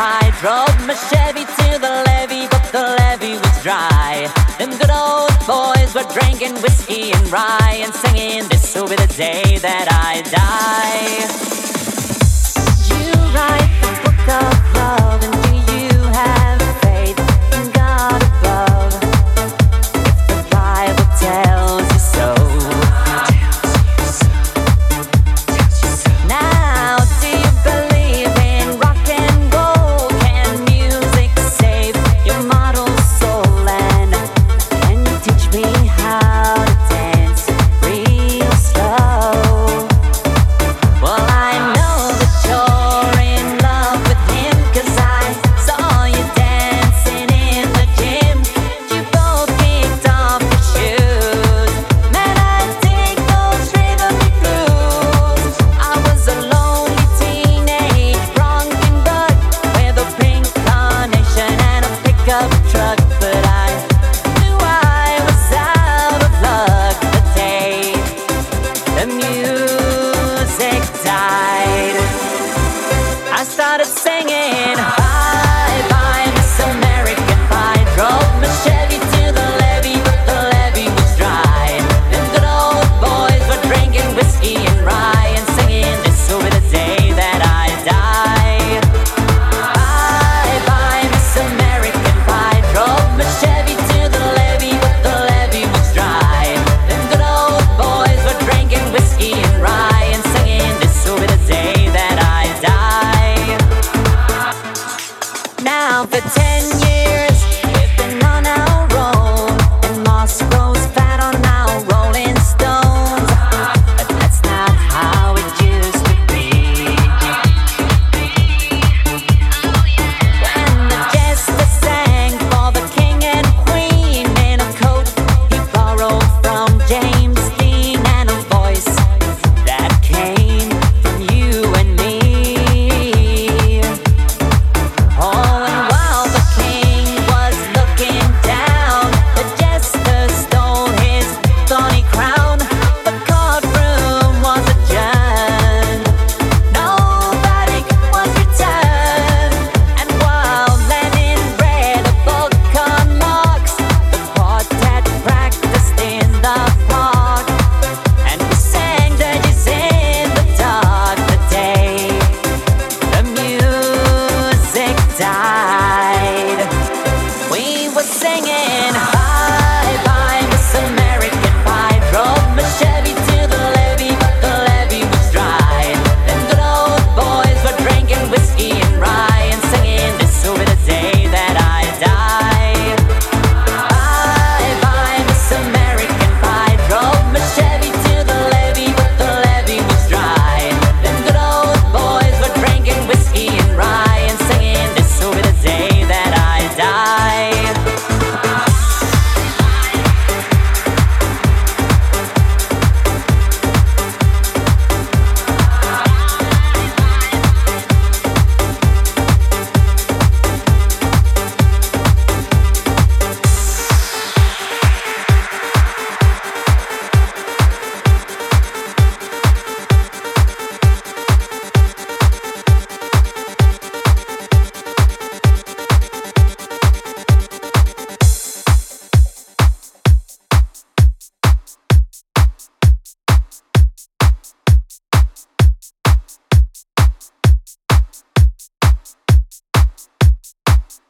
I drove my Chevy to the levee, but the levee was dry. Them good old boys were drinking whiskey and rye and singing, This will be the day that I die. Tchau. for 10 years. die.